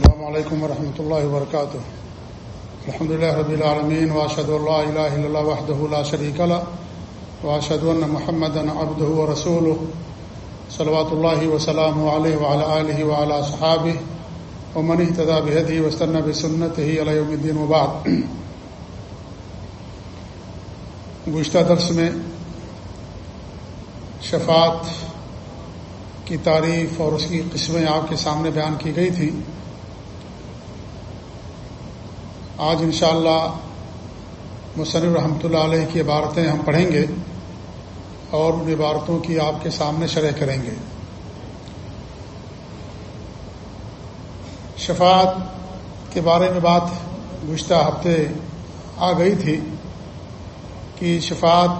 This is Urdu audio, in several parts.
السلام علیکم ورحمۃ اللہ وبرکاتہ۔ الحمد لله رب العالمين واشهد ان لا اله الا الله وحده لا شريك له واشهد ان محمدا عبده ورسوله صلوات الله وسلامه عليه وعلى اله وعلى اصحابه ومن اهتدى بهديه واستنى بسنته الى يوم الدين وبعد۔ گزشتہ درس میں شفاعت کی تعریف اور اس کی قسمیں آپ کے سامنے بیان کی گئی تھی آج انشاءاللہ اللہ مصنف رحمۃ اللہ علیہ کی عبارتیں ہم پڑھیں گے اور ان عبارتوں کی آپ کے سامنے شرح کریں گے۔ شفاعت کے بارے میں بات گزشتہ ہفتے آ گئی تھی کہ شفاعت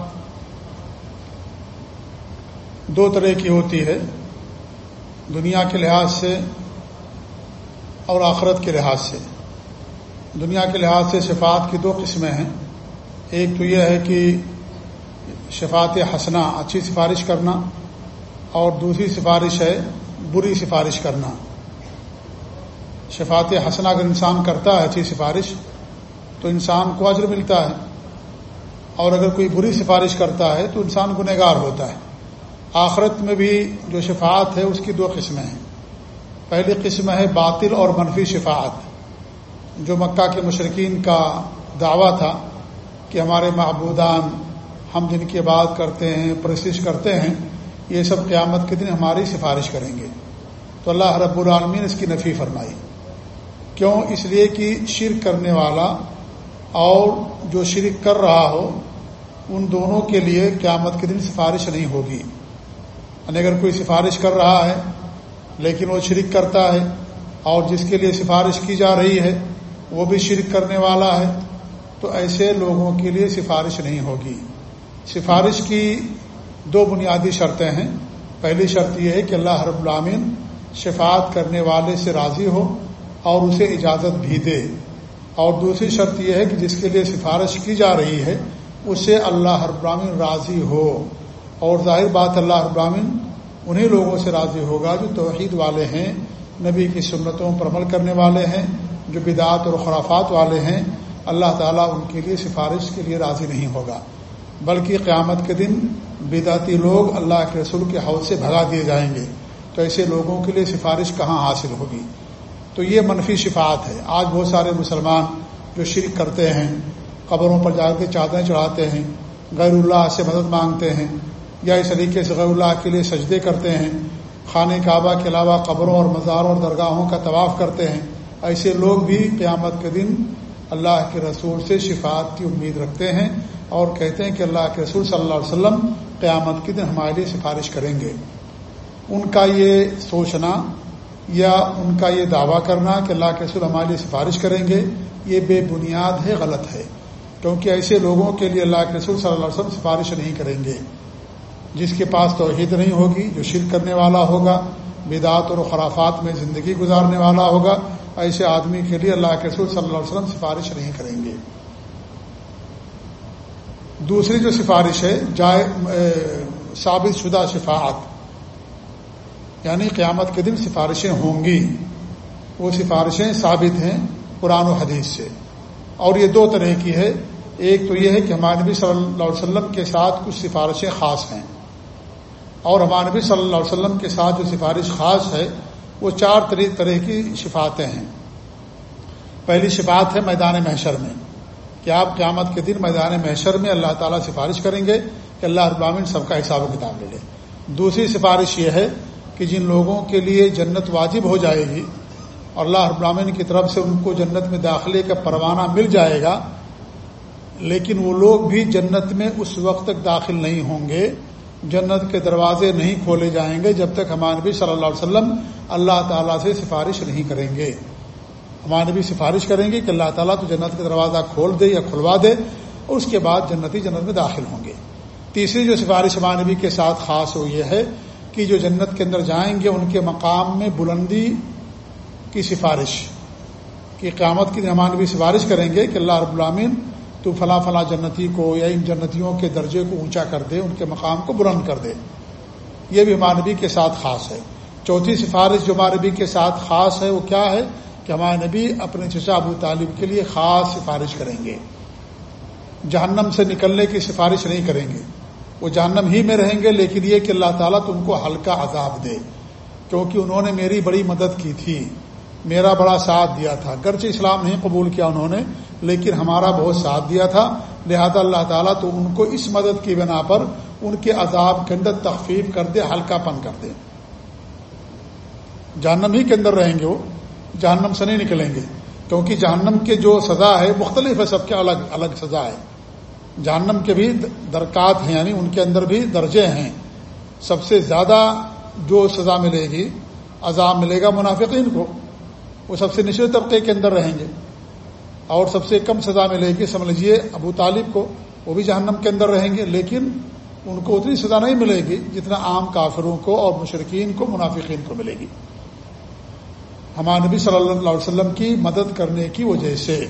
دو طرح کی ہوتی ہے، دنیا کے لحاظ سے اور آخرت کے لحاظ سے۔ دنیا کے لحاظ سے شفاعت کی دو قسمیں ہیں۔ ایک تو یہ ہے کہ شفاعت حسنا اچھی سفارش کرنا، اور دوسری سفارش ہے بری سفارش کرنا۔ شفاعت حسنا اگر انسان کرتا ہے، اچھی سفارش، تو انسان کو اجر ملتا ہے۔ اور اگر کوئی بری سفارش کرتا ہے، تو انسان گنہگار ہوتا ہے۔ آخرت میں بھی جو شفاعت ہے، اس کی دو قسمیں ہیں۔ پہلی قسم ہے باطل اور منفی شفاعت۔ جو مکہ کے مشرقین کا دعویٰ تھا کہ ہمارے معبودان ہم جن کی بات کرتے ہیں پرسش کرتے ہیں، یہ سب قیامت کے دن ہماری سفارش کریں گے۔ تو اللہ رب العالمین اس کی نفی فرمائی۔ کیوں؟ اس لیے کہ شرک کرنے والا اور جو شرک کر رہا ہو، ان دونوں کے لیے قیامت کے دن سفارش نہیں ہوگی۔ یعنی اگر کوئی سفارش کر رہا ہے، لیکن وہ شرک کرتا ہے اور جس کے لیے سفارش کی جا رہی ہے وہ بھی شرک کرنے والا ہے، تو ایسے لوگوں کے لیے سفارش نہیں ہوگی۔ سفارش کی دو بنیادی شرطیں ہیں۔ پہلی شرط یہ ہے کہ اللہ رب العامن شفاعت کرنے والے سے راضی ہو اور اسے اجازت بھی دے۔ اور دوسری شرط یہ ہے کہ جس کے لیے سفارش کی جا رہی ہے، اسے اللہ رب العامن راضی ہو۔ اور ظاہر بات، اللہ رب العامن انہیں لوگوں سے راضی ہوگا جو توحید والے ہیں، نبی کی سنتوں پر عمل کرنے والے ہیں۔ جو بدعت اور خرافات والے ہیں، اللہ تعالیٰ ان کے لیے سفارش کے لیے راضی نہیں ہوگا۔ بلکہ قیامت کے دن بدعتی لوگ اللہ کے رسول کے حوض سے بھگا دیے جائیں گے۔ تو ایسے لوگوں کے لیے سفارش کہاں حاصل ہوگی؟ تو یہ منفی شفاعت ہے۔ آج بہت سارے مسلمان جو شرک کرتے ہیں، قبروں پر جا کے چادریں چڑھاتے ہیں، غیر اللہ سے مدد مانگتے ہیں یا اس طریقے سے غیر اللہ کے لیے سجدے کرتے ہیں، خانہ کعبہ کے علاوہ قبروں اور مزاروں اور درگاہوں کا طواف کرتے ہیں۔ ایسے لوگ بھی قیامت کے دن اللہ کے رسول سے شفاعت کی امید رکھتے ہیں اور کہتے ہیں کہ اللہ کے رسول صلی اللہ علیہ وسلم قیامت کے دن ہمارے لیے سفارش کریں گے۔ ان کا یہ سوچنا یا ان کا یہ دعویٰ کرنا کہ اللہ کے رسول ہمارے لیے سفارش کریں گے، یہ بے بنیاد ہے، غلط ہے۔ کیونکہ ایسے لوگوں کے لیے اللہ کے رسول صلی اللہ علیہ وسلم سفارش نہیں کریں گے۔ جس کے پاس توحید نہیں ہوگی، جو شرک کرنے والا ہوگا بدعت اور خرافات میں زندگی گزارنے والا ہوگا ایسے آدمی کے لیے اللہ کے رسول صلی اللہ علیہ وسلم سفارش نہیں کریں گے۔ دوسری جو سفارش ہے، جائے ثابت شدہ شفاعت۔ یعنی قیامت کے دن سفارشیں ہوں گی۔ وہ سفارشیں ثابت ہیں قرآن و حدیث سے۔ اور یہ دو طرح کی ہے۔ ایک تو یہ ہے کہ ہمارے نبی صلی اللہ علیہ وسلم کے ساتھ کچھ سفارشیں خاص ہیں۔ اور ہمارے نبی صلی اللہ علیہ وسلم کے ساتھ جو سفارش خاص ہے وہ چار طرح طرح کی شفاتیں ہیں۔ پہلی شفات ہے میدان محشر میں۔ کہ آپ قیامت کے دن میدان محشر میں اللہ تعالیٰ سفارش کریں گے کہ اللہ ابامن سب کا حساب و کتاب لے لے۔ دوسری سفارش یہ ہے کہ جن لوگوں کے لیے جنت واجب ہو جائے گی اور اللہ ابامن کی طرف سے ان کو جنت میں داخلے کا پروانہ مل جائے گا، لیکن وہ لوگ بھی جنت میں اس وقت تک داخل نہیں ہوں گے۔ جنت کے دروازے نہیں کھولے جائیں گے جب تک ہمارے نبی صلی اللہ علیہ وسلم اللہ تعالیٰ سے سفارش نہیں کریں گے۔ ہمارے نبی سفارش کریں گے کہ اللہ تعالیٰ تو جنت کا دروازہ کھول دے یا کھلوا دے اور اس کے بعد جنتی جنت میں داخل ہوں گے۔ تیسری جو سفارش ہمارے نبی کے ساتھ خاص ہو یہ ہے کہ جو جنت کے اندر جائیں گے، ان کے مقام میں بلندی کی سفارش، کہ قیامت کی ہمارے نبی سفارش کریں گے کہ اللہ رب العامن تو فلاں فلاں جنتی کو یا ان جنتیوں کے درجے کو اونچا کر دے، ان کے مقام کو بلند کر دے۔ یہ بھی مانوی کے ساتھ خاص ہے۔ چوتھی سفارش جو مانوی کے ساتھ خاص ہے، وہ کیا ہے؟ کہ ہمارے نبی اپنے چچا ابو طالب کے لیے خاص سفارش کریں گے۔ جہنم سے نکلنے کی سفارش نہیں کریں گے۔ وہ جہنم ہی میں رہیں گے، لیکن یہ کہ اللہ تعالیٰ تو ان کو ہلکا عذاب دے۔ کیونکہ انہوں نے میری بڑی مدد کی تھی، میرا بڑا ساتھ دیا تھا۔ گرچہ اسلام نہیں قبول کیا انہوں نے لیکن ہمارا بہت ساتھ دیا تھا، لہذا اللہ تعالیٰ تو ان کو اس مدد کی بنا پر ان کے عذاب کے اندر تخفیف کر دے، ہلکا پن کر دے۔ جہنم ہی کے اندر رہیں گے وہ، جہنم سے نہیں نکلیں گے۔ کیونکہ جہنم کے جو سزا ہے، مختلف ہے، سب کے الگ الگ سزا ہے۔ جہنم کے بھی درکات ہیں یعنی ان کے اندر بھی درجے ہیں۔ سب سے زیادہ جو سزا ملے گی، عذاب ملے گا منافقین کو۔ وہ سب سے نچلے طبقے کے اندر رہیں گے۔ اور سب سے کم سزا ملے گی سمجھ لیجیے ابو طالب کو، وہ بھی جہنم کے اندر رہیں گے، لیکن ان کو اتنی سزا نہیں ملے گی جتنا عام کافروں کو اور مشرقین کو، منافقین کو ملے گی۔ ہمارے نبی صلی اللہ علیہ وسلم کی مدد کرنے کی وجہ سے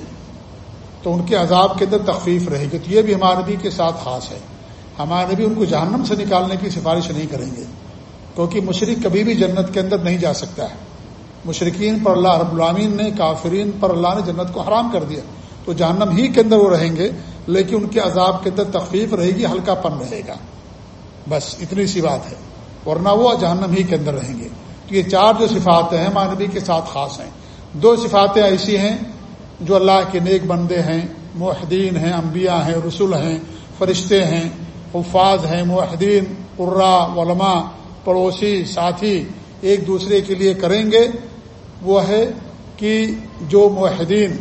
تو ان کے عذاب کے اندر تخفیف رہے گی۔ تو یہ بھی ہمارے نبی کے ساتھ خاص ہے۔ ہمارے نبی ان کو جہنم سے نکالنے کی سفارش نہیں کریں گے، کیونکہ مشرق کبھی بھی جنت کے اندر نہیں جا سکتا ہے۔ مشرقین پر اللہ رب العامین نے، کافرین پر اللہ نے جنت کو حرام کر دیا۔ تو جہنم ہی کے اندر وہ رہیں گے، لیکن ان کے عذاب کے اندر تخفیف رہے گی، ہلکا پن رہے گا۔ بس اتنی سی بات ہے۔ ورنہ وہ جہنم ہی کے اندر رہیں گے۔ تو یہ چار جو صفات ہیں مانبی کے ساتھ خاص ہیں۔ دو صفاتیں ایسی ہیں جو اللہ کے نیک بندے ہیں معاہدین ہیں، انبیاء ہیں، رسول ہیں، فرشتے ہیں، حفاظ ہیں معاہدین عرا علماء، پڑوسی، ساتھی ایک دوسرے کے لیے کریں گے، وہ ہے کہ جو معاہدین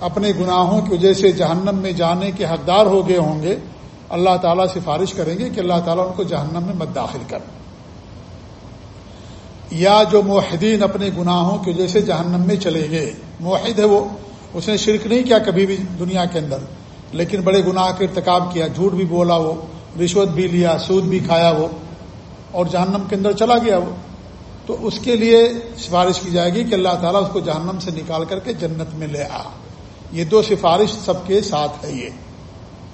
اپنے گناہوں کی وجہ سے جہنم میں جانے کے حقدار ہو گئے ہوں گے، اللہ تعالیٰ سفارش کریں گے کہ اللہ تعالیٰ ان کو جہنم میں مت داخل کر۔ یا جو معاہدین اپنے گناہوں کی وجہ سے جہنم میں چلے گئے معاہد ہے وہ، اس نے شرک نہیں کیا کبھی بھی دنیا کے اندر، لیکن بڑے گناہ کا ارتکاب کیا، جھوٹ بھی بولا وہ، رشوت بھی لیا، سود بھی کھایا وہ، اور جہنم کے اندر چلا گیا وہ۔ تو اس کے لیے سفارش کی جائے گی کہ اللہ تعالیٰ اس کو جہنم سے نکال کر کے جنت میں لے آ۔ یہ دو سفارش سب کے ساتھ ہے یہ۔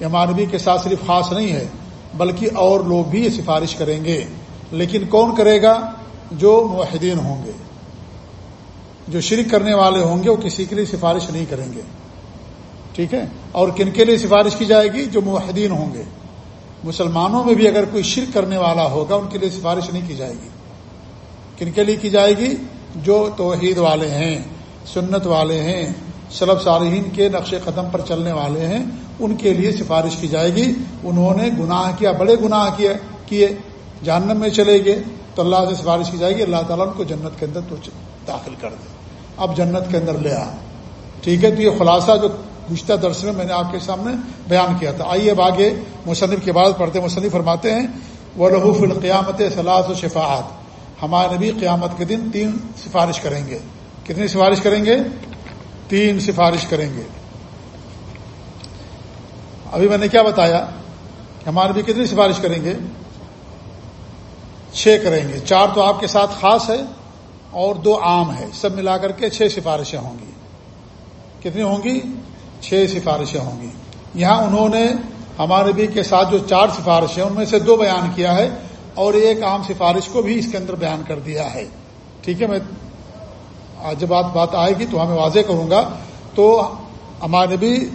مانوی کے ساتھ صرف خاص نہیں ہے، بلکہ اور لوگ بھی یہ سفارش کریں گے۔ لیکن کون کرے گا؟ جو معاہدین ہوں گے۔ جو شرک کرنے والے ہوں گے، وہ کسی کے لیے سفارش نہیں کریں گے۔ ٹھیک ہے؟ اور کن کے لیے سفارش کی جائے گی؟ جو معاہدین ہوں گے۔ مسلمانوں میں بھی اگر کوئی شرک کرنے والا ہوگا، ان کے لیے سفارش نہیں کی جائے گی۔ کن کے لیے کی جائے گی؟ جو توحید والے ہیں، سنت والے ہیں سلب صارحین کے نقش قدم پر چلنے والے ہیں، ان کے لیے سفارش کی جائے گی۔ انہوں نے گناہ کیا، بڑے گناہ کیا، کیے، جہنم میں چلے گئے۔ تو اللہ سے سفارش کی جائے گی، اللہ تعالیٰ ان کو جنت کے اندر تو داخل کر دے۔ اب جنت کے اندر لے آ۔ ٹھیک ہے؟ تو یہ خلاصہ جو گزشتہ درس میں میں نے آپ کے سامنے بیان کیا تھا۔ آئیے اب آگے مصنف کے بعد پڑھتے مصنف فرماتے ہیں وہ لحوف القیامت سلاس و شفاعت ہمارے نبی قیامت کے دن تین سفارش کریں گے۔ کتنی سفارش کریں گے؟ تین سفارش کریں گے۔ ابھی میں نے کیا بتایا کہ ہمارے نبی کتنی سفارش کریں گے؟ چھ کریں گے۔ چار تو آپ کے ساتھ خاص ہے اور دو عام ہے۔ سب ملا کر کے چھ سفارشیں ہوں گی۔ کتنی ہوں گی؟ چھ سفارشیں ہوں گی۔ یہاں انہوں نے ہمارے نبی کے ساتھ جو چار سفارشیں ان میں سے دو بیان کیا ہے۔ اور ایک عام سفارش کو بھی اس کے اندر بیان کر دیا ہے۔ ٹھیک ہے، میں جب بات بات آئے گی تو ہمیں واضح کروں گا۔ تو ہمارے نبی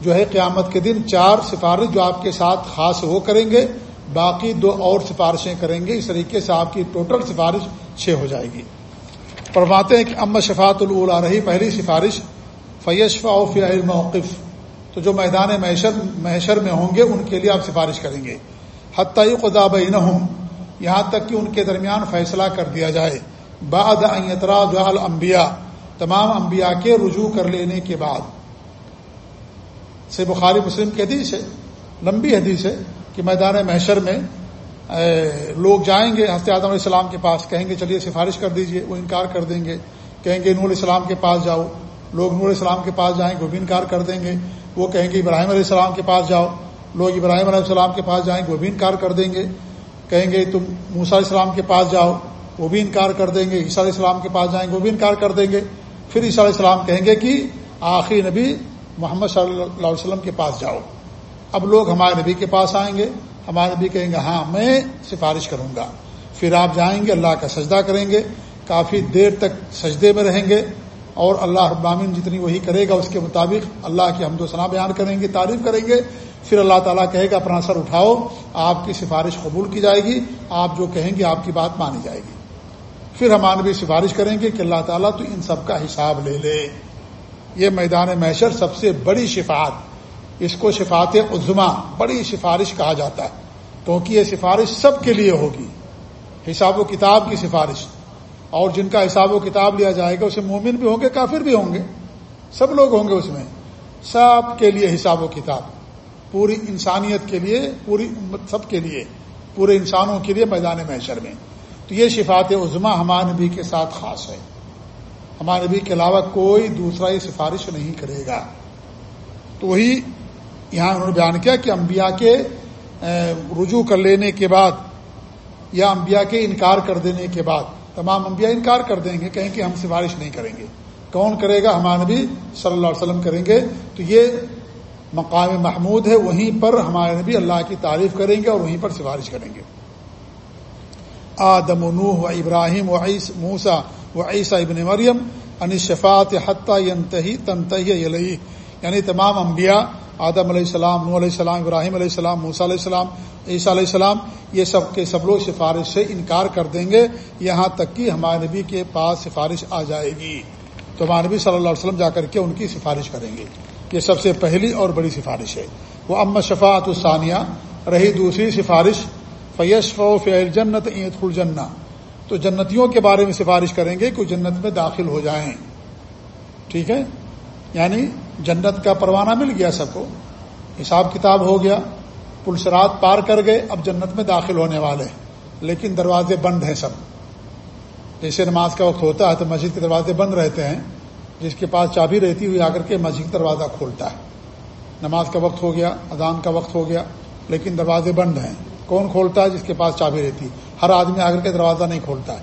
جو ہے قیامت کے دن چار سفارش جو آپ کے ساتھ خاص وہ کریں گے، باقی دو اور سفارشیں کریں گے۔ اس طریقے سے آپ کی ٹوٹل سفارش چھ ہو جائے گی۔ فرماتے ہیں کہ ام شفات الا رہی پہلی سفارش فیشفا فی موقف۔ تو جو میدان محشر محشر میں ہوں گے، ان کے لیے آپ سفارش کریں گے۔ حتیٰ خدا بین یہاں تک کہ ان کے درمیان فیصلہ کر دیا جائے۔ بعد اطراض الانبیاء، تمام انبیاء کے رجوع کر لینے کے بعد۔ سے بخاری مسلم کی حدیث ہے، لمبی حدیث ہے کہ میدان محشر میں لوگ جائیں گے ہفتے آدم علیہ السلام کے پاس کہیں گے، چلیے سفارش کر دیجیے، وہ انکار کر دیں گے۔ کہیں گے نور السلام کے پاس جاؤ۔ لوگ نور السلام کے پاس جائیں گے، وہ بھی انکار کر دیں گے۔ وہ کہیں گے ابراہیم علیہ السلام کے پاس جاؤ۔ لوگ ابراہیم علیہ السلام کے پاس جائیں گے، وہ بھی انکار کر دیں گے۔ کہیں گے، تم موسا علیہ السلام کے پاس جاؤ، وہ بھی انکار کر دیں گے۔ عیسیٰ علیہ السلام کے پاس جائیں گے، وہ بھی انکار کر دیں گے۔ پھر عیسیٰ علیہ السلام کہیں گے کہ آخری نبی محمد صلی اللہ علیہ وسلم کے پاس جاؤ۔ اب لوگ ہمارے نبی کے پاس آئیں گے۔ ہمارے نبی کہیں گے ہاں میں سفارش کروں گا۔ پھر آپ جائیں گے، اللہ کا سجدہ کریں گے۔ کافی دیر تک سجدے میں رہیں گے۔ اور اللہ ابامین جتنی وہی کرے گا اس کے مطابق اللہ کی حمد و ثنا بیان کریں گے، تعریف کریں گے۔ پھر اللہ تعالیٰ کہے گا، اپنا سر اٹھاؤ، آپ کی سفارش قبول کی جائے گی، آپ جو کہیں گے، آپ کی بات مانی جائے گی۔ پھر ہم بھی سفارش کریں گے کہ اللہ تعالیٰ تو ان سب کا حساب لے لے۔ یہ میدان محشر سب سے بڑی شفاعت، اس کو شفاعت عظما بڑی سفارش کہا جاتا ہے۔ کیونکہ یہ سفارش سب کے لیے ہوگی۔ حساب و کتاب کی سفارش۔ اور جن کا حساب و کتاب لیا جائے گا، اسے مومن بھی ہوں گے، کافر بھی ہوں گے، سب لوگ ہوں گے اس میں۔ سب کے لیے حساب و کتاب، پوری انسانیت کے لیے، پوری امت سب کے لیے، پورے انسانوں کے لیے میدان محشر میں۔ تو یہ شفات عظما ہمارے نبی کے ساتھ خاص ہے۔ ہمارے نبی کے علاوہ کوئی دوسرا یہ سفارش نہیں کرے گا۔ تو وہی یہاں انہوں نے بیان کیا کہ انبیاء کے رجوع کر لینے کے بعد یا انبیاء کے انکار کر دینے کے بعد تمام انبیاء انکار کر دیں گے، کہیں کہ ہم سفارش نہیں کریں گے۔ کون کرے گا؟ ہمارے نبی صلی اللہ علیہ وسلم کریں گے۔ تو یہ مقام محمود ہے، وہیں پر ہمارے نبی اللہ کی تعریف کریں گے اور وہیں پر سفارش کریں گے۔ آدم و نوح و ابراہیم و عیس موسا و عیسیٰ ابن مریم، ان شفات حتیٰ ینتہی، تنتہی یعنی تمام انبیاء، آدم علیہ السلام نو علیہ السلام، ابراہیم علیہ السلام، موسیٰ علیہ السلام عیسیٰ علیہ السلام، یہ سب کے سب لوگ سفارش سے انکار کر دیں گے، یہاں تک کہ ہمارے نبی کے پاس سفارش آ جائے گی۔ تو ہمارے نبی صلی اللہ علیہ وسلم جا کر کے ان کی سفارش کریں گے۔ یہ سب سے پہلی اور بڑی سفارش ہے۔ وہ ام شفاعت الثانیہ، رہی دوسری سفارش فیش فو فیل جنت عید الجنا تو جنتیوں کے بارے میں سفارش کریں گے کہ جنت میں داخل ہو جائیں۔ ٹھیک ہے؟ یعنی جنت کا پروانہ مل گیا سب کو۔ حساب کتاب ہو گیا۔ پلسرات پار کر گئے، اب جنت میں داخل ہونے والے لیکن دروازے بند ہیں سب۔ جیسے نماز کا وقت ہوتا ہے تو مسجد کے دروازے بند رہتے ہیں، جس کے پاس چابی رہتی ہوئی آ کر کے مسجد دروازہ کھولتا ہے۔ نماز کا وقت ہو گیا، اذان کا وقت ہو گیا، لیکن دروازے بند ہیں۔ کون کھولتا ہے؟ جس کے پاس چابی رہتی۔ ہر آدمی آ کر کے دروازہ نہیں کھولتا ہے۔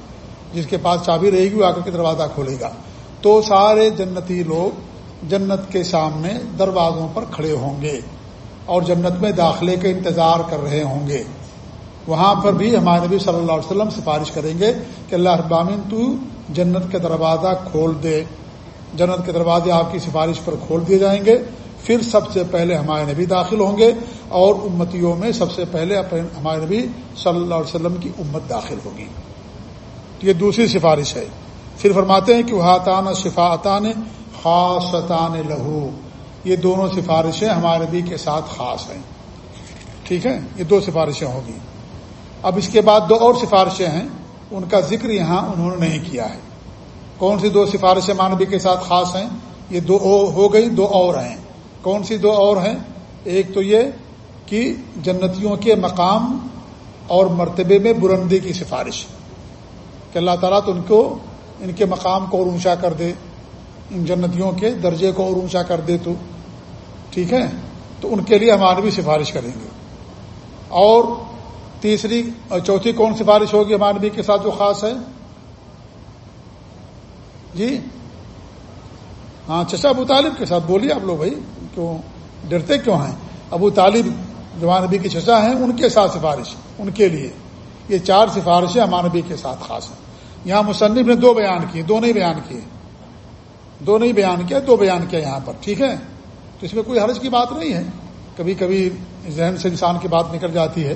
جس کے پاس چابی رہے گی، وہ آ کر کے دروازہ کھولے گا۔ تو سارے جنتی لوگ جنت کے سامنے دروازوں پر کھڑے ہوں گے۔ اور جنت میں داخلے کا انتظار کر رہے ہوں گے۔ وہاں پر بھی ہمارے نبی صلی اللہ علیہ وسلم سفارش کریں گے کہ اللہ ابامن تو جنت کے دروازہ کھول دے۔ جنت کے دروازے آپ کی سفارش پر کھول دیے جائیں گے۔ پھر سب سے پہلے ہمارے نبی داخل ہوں گے اور امتیوں میں سب سے پہلے ہمارے نبی صلی اللہ علیہ وسلم کی امت داخل ہوگی۔ تو یہ دوسری سفارش ہے۔ پھر فرماتے ہیں کہ وہ حاطان شفاطان خاصتان لہو یہ دونوں سفارشیں ہمارے نبی کے ساتھ خاص ہیں۔ ٹھیک ہے؟ یہ دو سفارشیں ہوگی اب اس کے بعد دو اور سفارشیں ہیں۔ ان کا ذکر یہاں انہوں نے نہیں کیا ہے۔ کون سی دو سفارشیں مانوی کے ساتھ خاص ہیں؟ یہ دو ہو گئی، دو اور ہیں۔ کون سی دو اور ہیں؟ ایک تو یہ کہ جنتیوں کے مقام اور مرتبے میں برندی کی سفارش۔ کہ اللہ تعالیٰ تو ان کو، ان کے مقام کو اور اونچا کر دے۔ ان جنتیوں کے درجے کو اور اونچا کر دے تو۔ ٹھیک ہے؟ تو ان کے لیے ہمارے بھی سفارش کریں گے۔ اور تیسری اور چوتھی کون سفارش ہوگی ہمارے بھی کے ساتھ جو خاص ہے؟ جی؟ ہاں چچا ابو طالب کے ساتھ بولیے آپ لوگ بھائی، کیوں ڈرتے کیوں ہیں؟ ابو طالب جوان نبی کے چچا ہیں، ان کے ساتھ سفارش، ان کے لیے۔ یہ چار سفارشیں ہمارے کے ساتھ خاص ہیں۔ یہاں مصنف نے دو بیان کیے، دو نہیں بیان کیے۔ دو نہیں بیان کیا، دو بیان کیا یہاں پر، ٹھیک ہے؟ تو اس میں کوئی حرج کی بات نہیں ہے۔ کبھی کبھی ذہن سے انسان کی بات نکل جاتی ہے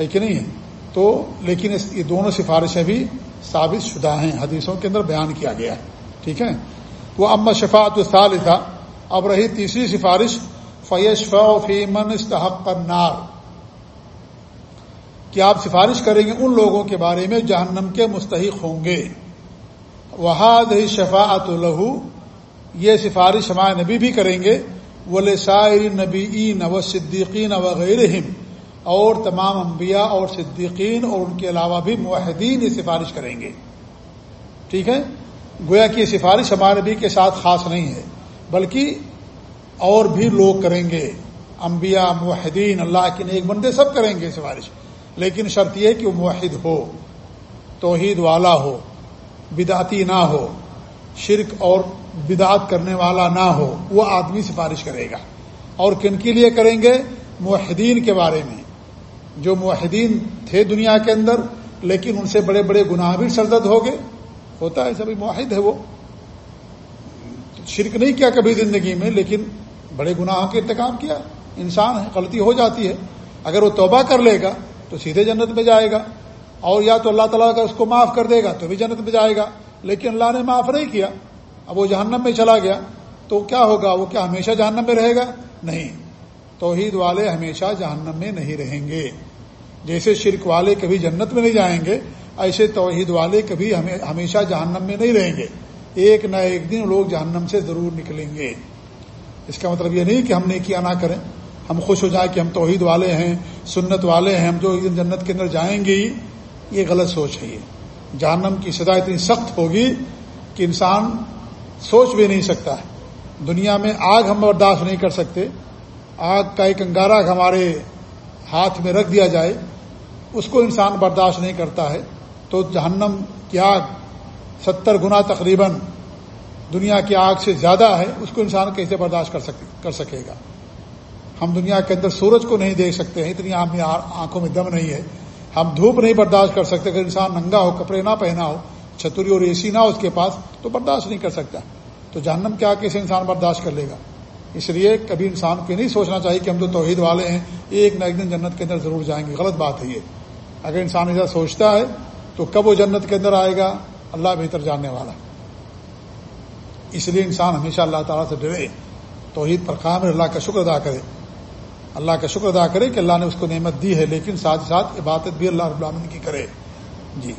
ہے کہ نہیں ہے؟ تو لیکن یہ دونوں سفارشیں بھی ثابت شدہ ہیں۔ حدیثوں کے اندر بیان کیا گیا ہے۔ ٹھیک ہے؟ وہ اما شفاعت تھا اب رہی تیسری سفارش فیش فیمن استحق نار کہ آپ سفارش کریں گے ان لوگوں کے بارے میں جہنم کے مستحق ہوں گے؟ وہاد شفاعت لہو یہ سفارش ہمارے نبی بھی کریں گے۔ وہ لسائر نبی و صدیقین وغیرہ اور تمام انبیاء اور صدیقین اور ان کے علاوہ بھی معاہدین یہ سفارش کریں گے۔ ٹھیک ہے؟ گویا کہ یہ سفارش ہمارے نبی کے ساتھ خاص نہیں ہے، بلکہ اور بھی لوگ کریں گے۔ انبیاء معاہدین اللہ کے نیک بندے سب کریں گے سفارش۔ لیکن شرط یہ کہ وہ معاہد ہو، توحید والا ہو، بدعتی نہ ہو، شرک اور بدعت کرنے والا نہ ہو، وہ آدمی سفارش کرے گا۔ اور کن کے لیے کریں گے؟ معاہدین کے بارے میں۔ جو معاہدین تھے دنیا کے اندر، لیکن ان سے بڑے بڑے گناہ بھی سرزد ہو گئے۔ ہوتا ہے، سبھی معاہد ہے وہ۔ شرک نہیں کیا کبھی زندگی میں، لیکن بڑے گناہوں کے ارتکاب کیا۔ انسان ہے، غلطی ہو جاتی ہے۔ اگر وہ توبہ کر لے گا، تو سیدھے جنت میں جائے گا۔ اور یا تو اللہ تعالیٰ کا اس کو معاف کر دے گا، تو بھی جنت میں جائے گا۔ لیکن اللہ نے معاف نہیں کیا۔ اب وہ جہنم میں چلا گیا تو کیا ہوگا؟ وہ کیا ہمیشہ جہنم میں رہے گا؟ نہیں۔ توحید والے ہمیشہ جہنم میں نہیں رہیں گے۔ جیسے شرک والے کبھی جنت میں نہیں جائیں گے، ایسے توحید والے کبھی ہمیشہ جہنم میں نہیں رہیں گے۔ ایک نہ ایک دن لوگ جہنم سے ضرور نکلیں گے۔ اس کا مطلب یہ نہیں کہ ہم نے کیا نہ کریں۔ ہم خوش ہو جائیں کہ ہم توحید والے ہیں، سنت والے ہیں، ہم جو ایک دن جنت کے اندر جائیں گے، یہ غلط سوچ ہے یہ۔ جہنم کی سزا اتنی سخت ہوگی کہ انسان سوچ بھی نہیں سکتا ہے۔ دنیا میں آگ ہم برداشت نہیں کر سکتے۔ آگ کا ایک انگارہ ہمارے ہاتھ میں رکھ دیا جائے۔ اس کو انسان برداشت نہیں کرتا ہے۔ تو جہنم کی آگ ستر گنا تقریباً دنیا کی آگ سے زیادہ ہے۔ اس کو انسان کیسے برداشت کر سکے کر سکے گا؟ ہم دنیا کے اندر سورج کو نہیں دیکھ سکتے ہیں۔ اتنی آنکھوں میں دم نہیں ہے۔ ہم دھوپ نہیں برداشت کر سکتے۔ اگر انسان ننگا ہو، کپڑے نہ پہنا ہو چھتری اور اے سی نہ اس کے پاس تو برداشت نہیں کر سکتا۔ تو جہنم کیا کیسے انسان برداشت کر لے گا۔ اس لیے کبھی انسان کو نہیں سوچنا چاہیے کہ ہم تو توحید والے ہیں، ایک نہ ایک دن جنت کے اندر ضرور جائیں گے۔ غلط بات ہے یہ۔ اگر انسان ایسا سوچتا ہے، تو کب وہ جنت کے اندر آئے گا؟ اللہ بہتر جاننے والا۔ اس لیے انسان ہمیشہ اللہ تعالیٰ سے ڈرے۔ توحید پر قائم اللہ کا شکر ادا کرے۔ اللہ کا شکر ادا کرے کہ اللہ نے اس کو نعمت دی ہے، لیکن ساتھ ساتھ عبادت بھی اللہ رب العالمین کی کرے۔ جی۔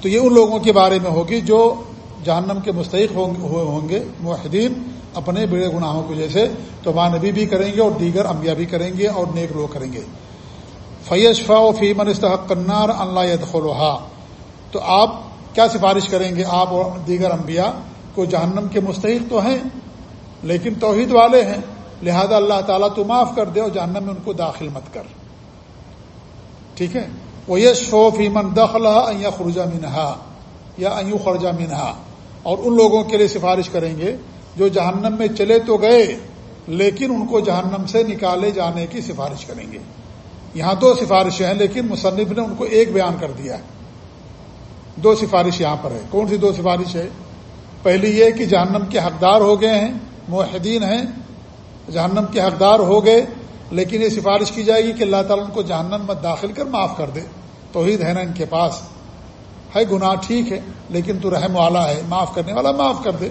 تو یہ ان لوگوں کے بارے میں ہوگی جو جہنم کے مستحق ہوں گے معاہدین اپنے بڑے گناہوں کی وجہ سے۔ تو ماں نبی بھی کریں گے اور دیگر انبیاء بھی کریں گے اور نیک لوگ کریں گے۔ فیش فا و فیمن استحق کنار اللہ تو آپ کیا سفارش کریں گے؟ آپ اور دیگر انبیاء کو جہنم کے مستحق تو ہیں، لیکن توحید والے ہیں۔ لہذا اللہ تعالیٰ تو معاف کر دے اور جہنم میں ان کو داخل مت کر۔ ٹھیک ہے؟ وہ یہ شوف ایمن دخلا خرجہ منہا یا ایو خرجہ منہا اور ان لوگوں کے لیے سفارش کریں گے جو جہنم میں چلے تو گئے، لیکن ان کو جہنم سے نکالے جانے کی سفارش کریں گے۔ یہاں دو سفارشیں ہیں، لیکن مصنف نے ان کو ایک بیان کر دیا ہے۔ دو سفارش یہاں پر ہے۔ کون سی دو سفارش ہے؟ پہلی یہ کہ جہنم کے حقدار ہو گئے ہیں معاہدین ہیں، جہنم کے حقدار ہو گئے، لیکن یہ سفارش کی جائے گی کہ اللہ تعالیٰ ان کو جہنم میں داخل کر معاف کر دے۔ توحید ہے نا ان کے پاس۔ ہے گناہ ٹھیک ہے، لیکن تو رحم والا ہے، معاف کرنے والا معاف کر دے۔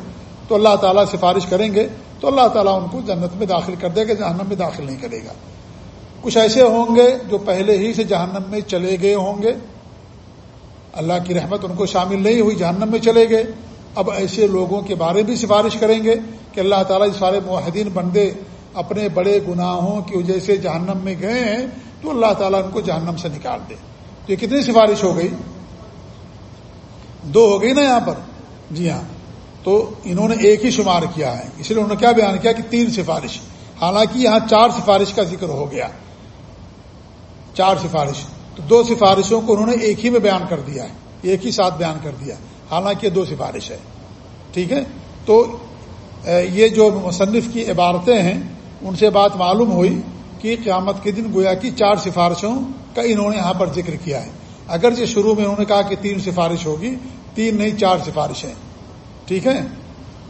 تو اللہ تعالیٰ سفارش کریں گے، تو اللہ تعالیٰ ان کو جنت میں داخل کر دے گا، جہنم میں داخل نہیں کرے گا۔ کچھ ایسے ہوں گے جو پہلے ہی سے جہنم میں چلے گئے ہوں گے۔ اللہ کی رحمت ان کو شامل نہیں ہوئی، جہنم میں چلے گئے۔ اب ایسے لوگوں کے بارے بھی سفارش کریں گے کہ اللہ تعالیٰ اس سارے معاہدین بندے اپنے بڑے گناہوں کی وجہ سے جہنم میں گئے ہیں، تو اللہ تعالیٰ ان کو جہنم سے نکال دے۔ یہ کتنی سفارش ہو گئی؟ دو ہو گئی نا یہاں پر؟ جی ہاں۔ تو انہوں نے ایک ہی شمار کیا ہے۔ اس لیے انہوں نے کیا بیان کیا کہ تین سفارش۔ حالانکہ یہاں چار سفارش کا ذکر ہو گیا۔ چار سفارش۔ تو دو سفارشوں کو انہوں نے ایک ہی میں بیان کر دیا ہے۔ ایک ہی ساتھ بیان کر دیا۔ حالانکہ یہ دو سفارش ہے۔ ٹھیک ہے؟ تو یہ جو مصنف کی عبارتیں ہیں، ان سے بات معلوم ہوئی کہ قیامت کے دن گویا کی چار سفارشوں کا انہوں نے یہاں پر ذکر کیا ہے۔ اگر شروع میں انہوں نے کہا کہ تین سفارش ہوگی، تین نہیں، چار سفارشیں ٹھیک ہے؟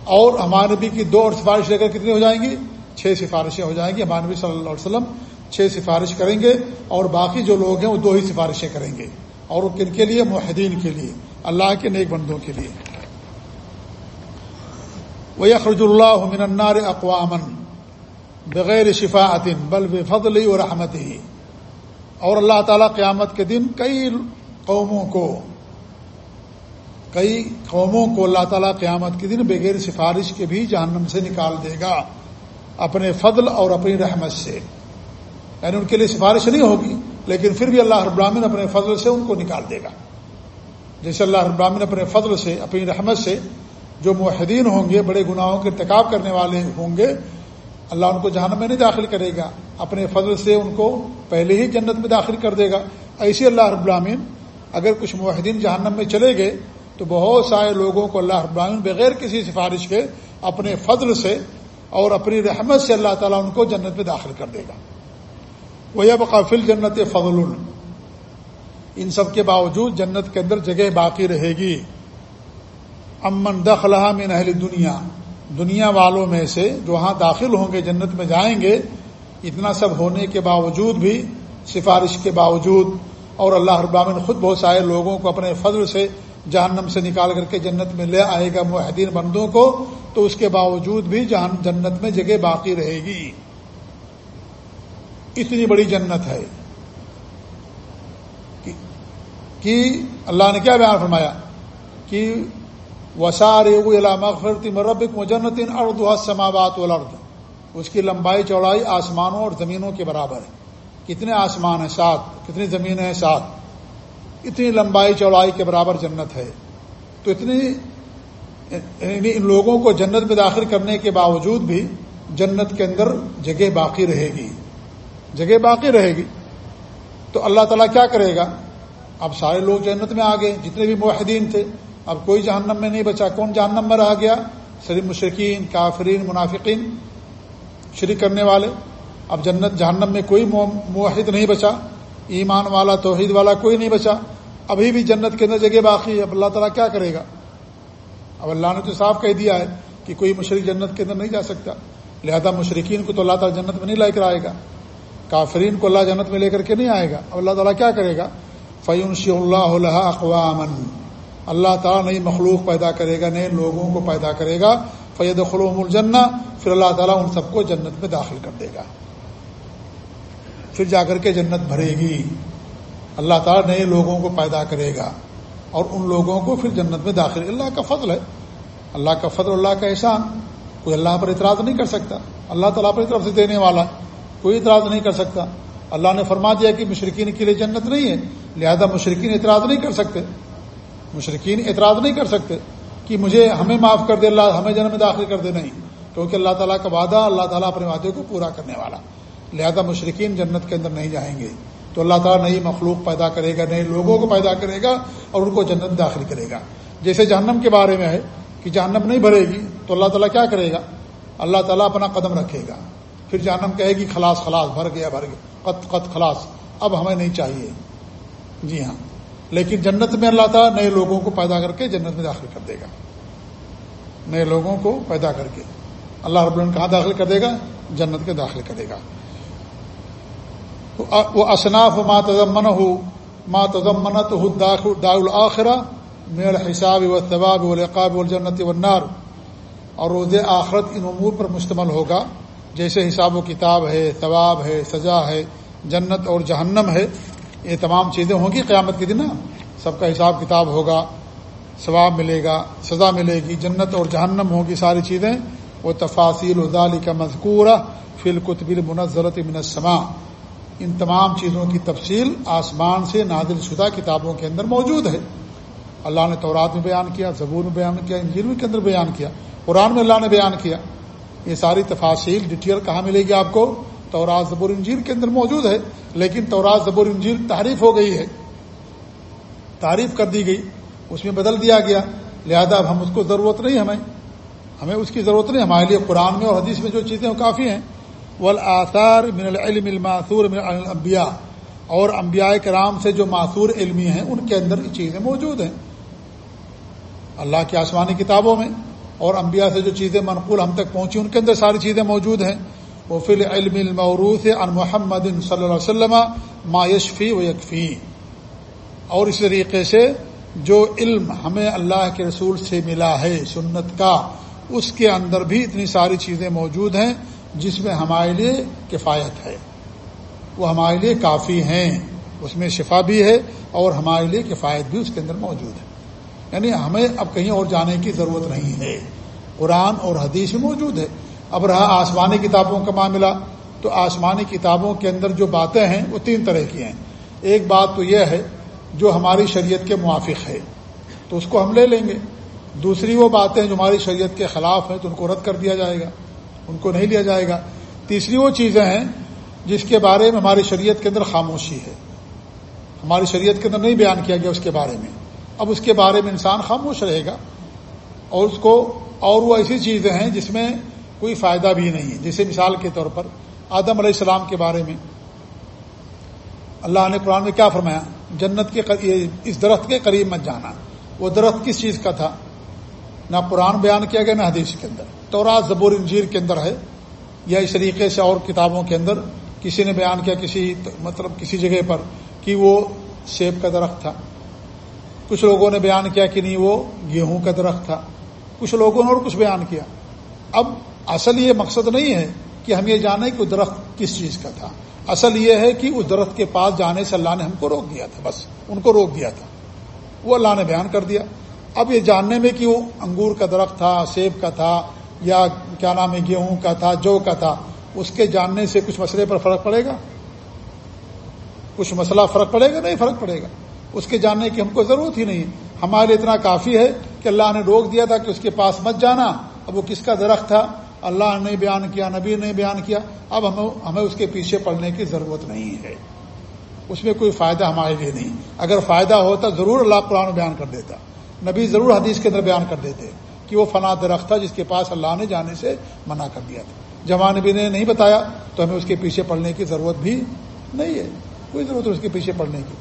اور ہمارے نبی کی دو اور سفارش لے کر کتنی ہو جائیں گی؟ چھ سفارشیں ہو جائیں گی۔ ہمارے نبی صلی اللہ علیہ وسلم چھ سفارش کریں گے اور باقی جو لوگ ہیں وہ دو ہی سفارشیں کریں گے۔ اور وہ کن کے لیے؟ معاہدین کے لیے۔ اللہ کے نیک بندوں کے لیے۔ وہ یخرج اللہ منار اقوام بغیر شفاعتن بل فضل و رحمت ہی اور اللہ تعالیٰ قیامت کے دن کئی قوموں کو کئی قوموں کو اللہ تعالیٰ قیامت کے دن بغیر سفارش کے بھی جہنم سے نکال دے گا اپنے فضل اور اپنی رحمت سے۔ یعنی ان کے لیے سفارش نہیں ہوگی، لیکن پھر بھی اللہ ابراہین اپنے فضل سے ان کو نکال دے گا۔ جیسے اللہ ابراہین اپنے فضل سے، اپنی رحمت سے جو معاہدین ہوں گے، بڑے گناہوں کے ارتکاب کرنے والے ہوں گے، اللہ ان کو جہنم میں نہیں داخل کرے گا۔ اپنے فضل سے ان کو پہلے ہی جنت میں داخل کر دے گا۔ ایسے اللہ رب العامین اگر کچھ معاہدین جہنم میں چلے گئے، تو بہت سارے لوگوں کو اللہ رب العامین بغیر کسی سفارش کے اپنے فضل سے اور اپنی رحمت سے اللہ تعالیٰ ان کو جنت میں داخل کر دے گا۔ وہ اب قافل جنت فضل۔ ان سب کے باوجود جنت کے اندر جگہ باقی رہے گی۔ امن دخلہ من اہل دنیا دنیا والوں میں سے جو وہاں داخل ہوں گے، جنت میں جائیں گے اتنا سب ہونے کے باوجود بھی، سفارش کے باوجود اور اللہ ابامن خود بہت سارے لوگوں کو اپنے فضل سے جہنم سے نکال کر کے جنت میں لے آئے گا معاہدین بندوں کو، تو اس کے باوجود بھی جنت میں جگہ باقی رہے گی۔ اتنی بڑی جنت ہے۔ کہ اللہ نے کیا بیان فرمایا؟ کہ وسار مغفرتی مربک مجنت اردو سماوات والارض اس کی لمبائی چوڑائی آسمانوں اور زمینوں کے برابر ہے۔ کتنے آسمان ہیں؟ سات۔ کتنی زمینیں ہیں؟ سات۔ اتنی لمبائی چوڑائی کے برابر جنت ہے۔ تو اتنی یعنی ان لوگوں کو جنت میں داخل کرنے کے باوجود بھی جنت کے اندر جگہ باقی رہے گی۔ جگہ باقی رہے گی۔ تو اللہ تعالیٰ کیا کرے گا؟ اب سارے لوگ جنت میں آ گئے۔ جتنے بھی معاہدین تھے، اب کوئی جہنم میں نہیں بچا۔ کون جہنم میں رہ گیا؟ صرف مشرقین کافرین، منافقین۔ شرک کرنے والے۔ اب جنت، جہنم میں کوئی معاہد نہیں بچا۔ ایمان والا، توحید والا کوئی نہیں بچا۔ ابھی بھی جنت کے اندر جگہ باقی ہے۔ اب اللہ تعالیٰ کیا کرے گا؟ اب اللہ نے تو صاف کہہ دیا ہے کہ کوئی مشرق جنت کے اندر نہیں جا سکتا۔ لہذا مشرقین کو تو اللہ تعالیٰ جنت میں نہیں لے کر آئے گا۔ کافرین کو اللہ جنت میں لے کر کے نہیں آئے گا۔ اب اللہ تعالیٰ کیا کرے گا؟ فیون شی اللہ اقوام اللہ تعالیٰ نئی مخلوق پیدا کرے گا، نئے لوگوں کو پیدا کرے گا۔ فید خلوم الجنا پھر اللہ تعالیٰ ان سب کو جنت میں داخل کر دے گا۔ پھر جا کر کے جنت بھرے گی۔ اللہ تعالیٰ نئے لوگوں کو پیدا کرے گا اور ان لوگوں کو پھر جنت میں داخل۔ اللہ کا فضل ہے۔ اللہ کا فضل، اللہ کا احسان۔ کوئی اللہ پر اعتراض نہیں کر سکتا۔ اللہ تعالیٰ پر طرف سے دینے والا کوئی اعتراض نہیں کر سکتا۔ اللہ نے فرما دیا کہ مشرقین کے لیے جنت نہیں ہے، لہذا مشرقین اعتراض نہیں کر سکتے۔ مشرقین اعتراض نہیں کر سکتے۔ کہ مجھے ہمیں معاف کر دے اللہ، ہمیں جنم میں داخل کر دے، نہیں۔ کیونکہ اللہ تعالیٰ کا وعدہ، اللہ تعالیٰ اپنے وعدے کو پورا کرنے والا۔ لہذا مشرقین جنت کے اندر نہیں جائیں گے۔ تو اللہ تعالیٰ نئی مخلوق پیدا کرے گا، نئے لوگوں کو پیدا کرے گا اور ان کو جنت داخل کرے گا۔ جیسے جہنم کے بارے میں ہے کہ جہنم نہیں بھرے گی، تو اللہ تعالیٰ کیا کرے گا؟ اللہ تعالیٰ اپنا قدم رکھے گا۔ پھر جہنم کہے گی، خلاص خلاص، بھر گیا بھر گیا۔ قط قط، خلاص۔ اب ہمیں نہیں چاہیے۔ جی ہاں۔ لیکن جنت میں اللہ تعالیٰ نئے لوگوں کو پیدا کر کے جنت میں داخل کر دے گا۔ نئے لوگوں کو پیدا کر کے۔ اللہ رب العالمین کہاں داخل کر دے گا؟ جنت کے داخل کرے گا۔ وہ اصناف ما تضمن ہو ما تضمنت ہو دا الآخرہ میل حساب و طباب القاب الجنت والنار۔ اور روز آخرت ان امور پر مشتمل ہوگا۔ جیسے حساب و کتاب ہے، ثواب ہے، سزا ہے، جنت اور جہنم ہے۔ یہ تمام چیزیں ہوں گی قیامت کے دن سب کا حساب کتاب ہوگا، ثواب ملے گا، سزا ملے گی، جنت اور جہنم ہوگی ساری چیزیں۔ وہ تفاصیل ادالی کا مذکور فل قطب منظرت منسما ان تمام چیزوں کی تفصیل آسمان سے نادل شدہ کتابوں کے اندر موجود ہے۔ اللہ نے تورات میں بیان کیا، زبور میں بیان کیا، انجیل کے اندر بیان کیا، قرآن میں اللہ نے بیان کیا۔ یہ ساری تفاصیل ڈیٹیل کہاں ملے گی آپ کو؟ تورات زبور انجیل کے اندر موجود ہے، لیکن تورات زبور انجیل تعریف ہو گئی ہے۔ تعریف کر دی گئی، اس میں بدل دیا گیا۔ لہذا اب ہم اس کو ضرورت نہیں، ہمیں ہمیں اس کی ضرورت نہیں، ہمارے لیے قرآن میں اور حدیث میں جو چیزیں وہ کافی ہیں۔ وہ آثار من العلم الماثور من الانبیاء۔ اور انبیاء کرام سے جو معصور علمی ہیں، ان کے اندر یہ چیزیں موجود ہیں۔ اللہ کی آسمانی کتابوں میں اور انبیاء سے جو چیزیں منقول ہم تک پہنچی، ان کے اندر ساری چیزیں موجود ہیں۔ وہ علم المعروف ان محمد صلی اللہ علیہ وسلم ما یشفی و یکفی اور اس طریقے سے جو علم ہمیں اللہ کے رسول سے ملا ہے سنت کا، اس کے اندر بھی اتنی ساری چیزیں موجود ہیں جس میں ہمارے لیے کفایت ہے۔ وہ ہمارے لیے کافی ہیں، اس میں شفا بھی ہے اور ہمارے لیے کفایت بھی اس کے اندر موجود ہے۔ یعنی ہمیں اب کہیں اور جانے کی ضرورت نہیں ہے۔ قرآن اور حدیث موجود ہے۔ اب رہا آسمانی کتابوں کا معاملہ، تو آسمانی کتابوں کے اندر جو باتیں ہیں، وہ تین طرح کی ہیں۔ ایک بات تو یہ ہے، جو ہماری شریعت کے موافق ہے، تو اس کو ہم لے لیں گے۔ دوسری وہ باتیں جو ہماری شریعت کے خلاف ہیں، تو ان کو رد کر دیا جائے گا۔ ان کو نہیں لیا جائے گا۔ تیسری وہ چیزیں ہیں، جس کے بارے میں ہماری شریعت کے اندر خاموشی ہے۔ ہماری شریعت کے اندر نہیں بیان کیا گیا اس کے بارے میں۔ اب اس کے بارے میں انسان خاموش رہے گا، اور اس کو اور وہ ایسی چیزیں ہیں جس میں کوئی فائدہ بھی نہیں ہے۔ جیسے مثال کے طور پر آدم علیہ السلام کے بارے میں اللہ نے قرآن میں کیا فرمایا؟ جنت کے اس درخت کے قریب مت جانا۔ وہ درخت کس چیز کا تھا؟ نہ قرآن بیان کیا گیا، نہ حدیث کے اندر۔ تو زبور انجیر کے اندر ہے یا اس طریقے سے اور کتابوں کے اندر کسی نے بیان کیا کسی مطلب کسی جگہ پر کہ وہ سیب کا درخت تھا۔ کچھ لوگوں نے بیان کیا کہ نہیں، وہ گیہوں کا درخت تھا۔ کچھ لوگوں نے اور کچھ بیان کیا۔ اب اصل یہ مقصد نہیں ہے کہ ہم یہ جانیں کہ وہ درخت کس چیز کا تھا۔ اصل یہ ہے کہ اس درخت کے پاس جانے سے اللہ نے ہم کو روک دیا تھا، بس ان کو روک دیا تھا۔ وہ اللہ نے بیان کر دیا۔ اب یہ جاننے میں کہ وہ انگور کا درخت تھا، سیب کا تھا، یا کیا نام ہے، گیہوں کا تھا، جو کا تھا، اس کے جاننے سے کچھ مسئلے پر فرق پڑے گا؟ کچھ مسئلہ فرق پڑے گا؟ نہیں فرق پڑے گا۔ اس کے جاننے کی ہم کو ضرورت ہی نہیں۔ ہمارے لیے اتنا کافی ہے کہ اللہ نے روک دیا تھا کہ اس کے پاس مت جانا۔ اب وہ کس کا درخت تھا؟ اللہ نے بیان کیا، نبی نے بیان کیا، اب ہمیں ہمیں اس کے پیچھے پڑنے کی ضرورت نہیں ہے۔ اس میں کوئی فائدہ ہمارے لیے نہیں۔ اگر فائدہ ہوتا، ضرور اللہ قرآن بیان کر دیتا۔ نبی ضرور حدیث کے اندر بیان کر دیتے کہ وہ فنا درخت تھا جس کے پاس اللہ نے جانے سے منع کر دیا تھا۔ جمع نبی نے نہیں بتایا تو ہمیں اس کے پیچھے پڑنے کی ضرورت بھی نہیں ہے۔ کوئی ضرورت اس کے پیچھے پڑنے کی۔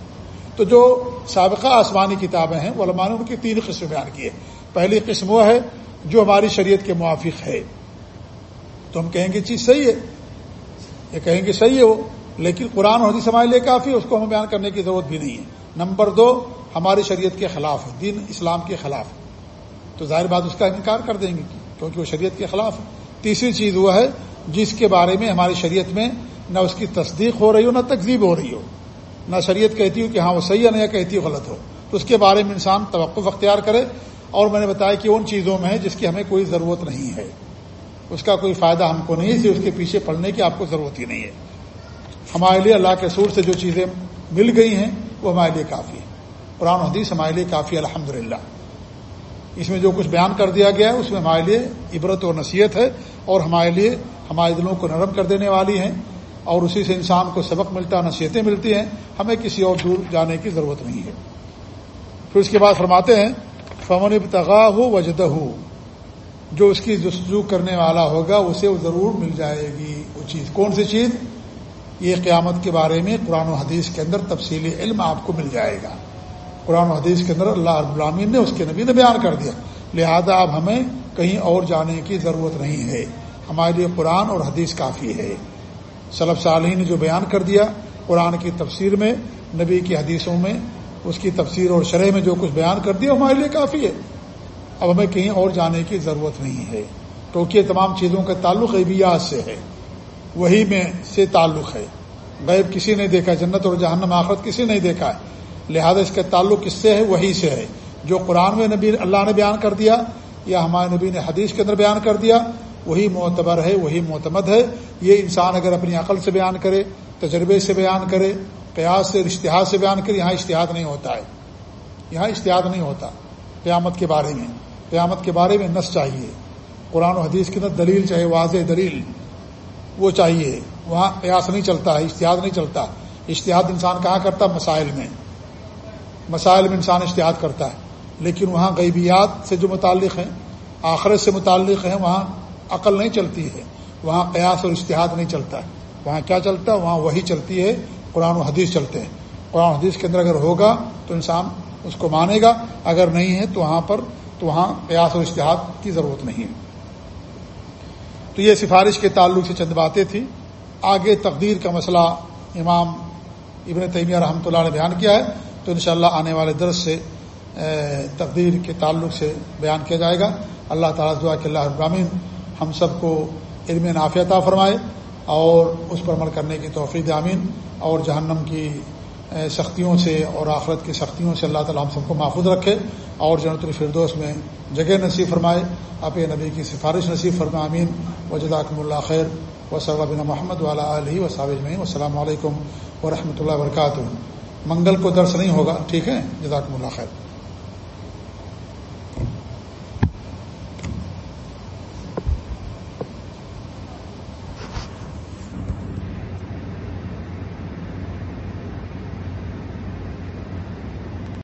تو جو سابقہ آسمانی کتابیں ہیں وہ علماء نے ان کی تین قسم بیان کی ہے پہلی قسم وہ ہے جو ہماری شریعت کے موافق ہے۔ تو ہم کہیں گے چیز صحیح ہے۔ یہ کہیں گے صحیح ہے وہ، لیکن قرآن حدیث ہمارے لیے کافی اس کو ہمیں بیان کرنے کی ضرورت بھی نہیں ہے۔ نمبر دو، ہماری شریعت کے خلاف ہے، دین اسلام کے خلاف۔ ہے تو ظاہر بات اس کا انکار کر دیں گے کیونکہ وہ شریعت کے خلاف ہے۔ تیسری چیز وہ ہے جس کے بارے میں ہماری شریعت میں نہ اس کی تصدیق ہو رہی ہو، نہ تقزیب ہو رہی ہو۔ نہ شریعت کہتی ہو کہ ہاں وہ صحیح ہے، نہ کہتی ہو غلط ہو۔ تو اس کے بارے میں انسان توقف اختیار کرے۔ اور میں نے بتایا کہ ان چیزوں میں ہے جس کی ہمیں کوئی ضرورت نہیں ہے۔ اس کا کوئی فائدہ ہم کو نہیں ہے اس کے پیچھے پڑنے کی آپ کو ضرورت ہی نہیں ہے۔ ہمارے لیے اللہ کے سور سے جو چیزیں مل گئی ہیں، وہ ہمارے لیے کافی ہے قرآن حدیث ہمارے لیے کافی الحمد اس میں جو کچھ بیان کر دیا گیا ہے، اس میں ہمارے لیے عبرت و نصیحت ہے اور ہمارے لیے ہمارے دلوں کو نرم کر دینے والی ہیں۔ اور اسی سے انسان کو سبق ملتا نصیحتیں ملتی ہیں۔ ہمیں کسی اور دور جانے کی ضرورت نہیں ہے۔ پھر اس کے بعد فرماتے ہیں، فمن ابتغا ہو وجد ہو جو اس کی جستجو کرنے والا ہوگا، اسے وہ ضرور مل جائے گی وہ چیز۔ کون سی چیز؟ یہ قیامت کے بارے میں قرآن و حدیث کے اندر تفصیلی علم آپ کو مل جائے گا۔ قرآن و حدیث کے اندر اللہ رب العالمین نے اس کے نبی نے بیان کر دیا۔ لہذا اب ہمیں کہیں اور جانے کی ضرورت نہیں ہے۔ ہمارے لیے قرآن اور حدیث کافی ہے۔ صلب صالحین نے جو بیان کر دیا قرآن کی تفسیر میں، نبی کی حدیثوں میں، اس کی تفسیر اور شرح میں جو کچھ بیان کر دیا ہمارے لیے کافی ہے۔ اب ہمیں کہیں اور جانے کی ضرورت نہیں ہے۔ کیونکہ تمام چیزوں کا تعلق عبیات سے ہے۔ وہی میں سے تعلق ہے۔ غیب کسی نے دیکھا، جنت اور جہنم آخرت کسی نے دیکھا ہے۔ لہذا اس کا تعلق کس سے ہے، وہی سے ہے۔ جو قرآن میں نبی، اللہ نے بیان کر دیا یا ہمارے نبی نے حدیث کے اندر بیان کر دیا، وہی معتبر ہے، وہی معتمد ہے۔ یہ انسان اگر اپنی عقل سے بیان کرے، تجربے سے بیان کرے، قیاس سے، اشتہاد سے بیان کرے، یہاں اشتہاد نہیں ہوتا ہے۔ یہاں اشتہاد نہیں ہوتا۔ قیامت کے بارے میں۔ قیامت کے بارے میں نس چاہیے۔ قرآن و حدیث کے اندر دلیل چاہے واضح دلیل، وہ چاہیے۔ وہاں قیاس نہیں چلتا ہے اشتہاد نہیں چلتا۔ اشتہاد انسان کہاں کرتا؟ مسائل میں۔ مسائل میں انسان اشتہاد کرتا ہے۔ لیکن وہاں غیبیات سے جو متعلق ہیں، آخرت سے متعلق ہیں، وہاں عقل نہیں چلتی ہے۔ وہاں قیاس اور اشتہاد نہیں چلتا۔ ہے وہاں کیا چلتا؟ ہے وہاں وہی چلتی ہے، قرآن و حدیث چلتے ہیں۔ قرآن و حدیث کے اندر اگر ہوگا تو انسان اس کو مانے گا۔ اگر نہیں ہے تو وہاں پر تو وہاں قیاس اور اشتہاد کی ضرورت نہیں ہے۔ تو یہ سفارش کے تعلق سے چند باتیں تھیں۔ آگے تقدیر کا مسئلہ امام ابن تیمیہ رحمۃ اللہ نے بیان کیا ہے۔ تو انشاءاللہ آنے والے درس سے تقدیر کے تعلق سے بیان کیا جائے گا۔ اللہ تعالیٰ دعا کہ اللہ ابراہین ہم سب کو علم نافیہ فرمائے اور اس پر عمل کرنے کی توفیق امین اور جہنم کی سختیوں سے اور آخرت کی سختیوں سے اللہ تعالیٰ ہم سب کو محفوظ رکھے۔ اور جنت الفردوس میں جگہ نصیب فرمائے۔ آپ نبی کی سفارش نصیب فرما امین و جداکم اللہ خیر۔ و صلی محمد والا علیہ و صابج میں السلام علیکم و رحمۃ اللہ وبرکاتہ۔ منگل کو درس نہیں ہوگا، ٹھیک ہے؟ جزاکم اللہ خیر۔